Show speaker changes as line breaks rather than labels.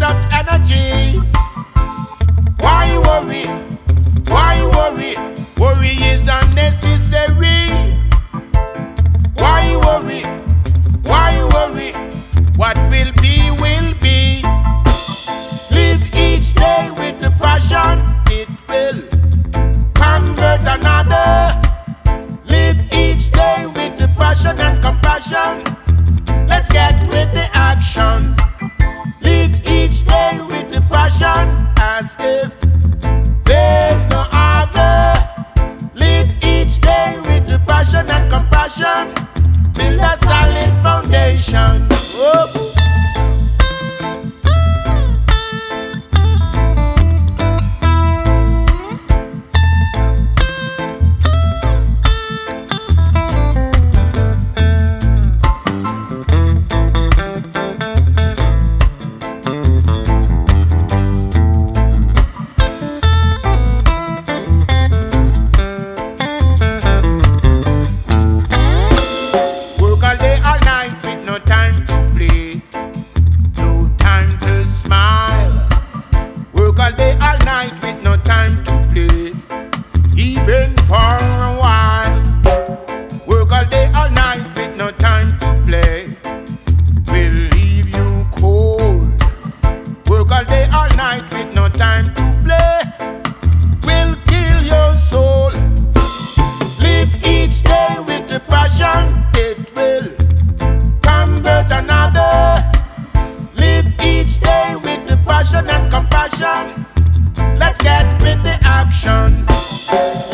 That energy. Why worry? Why worry? Worry is unnecessary. Why worry? Why worry? What will be? discussion. Let's get with the action.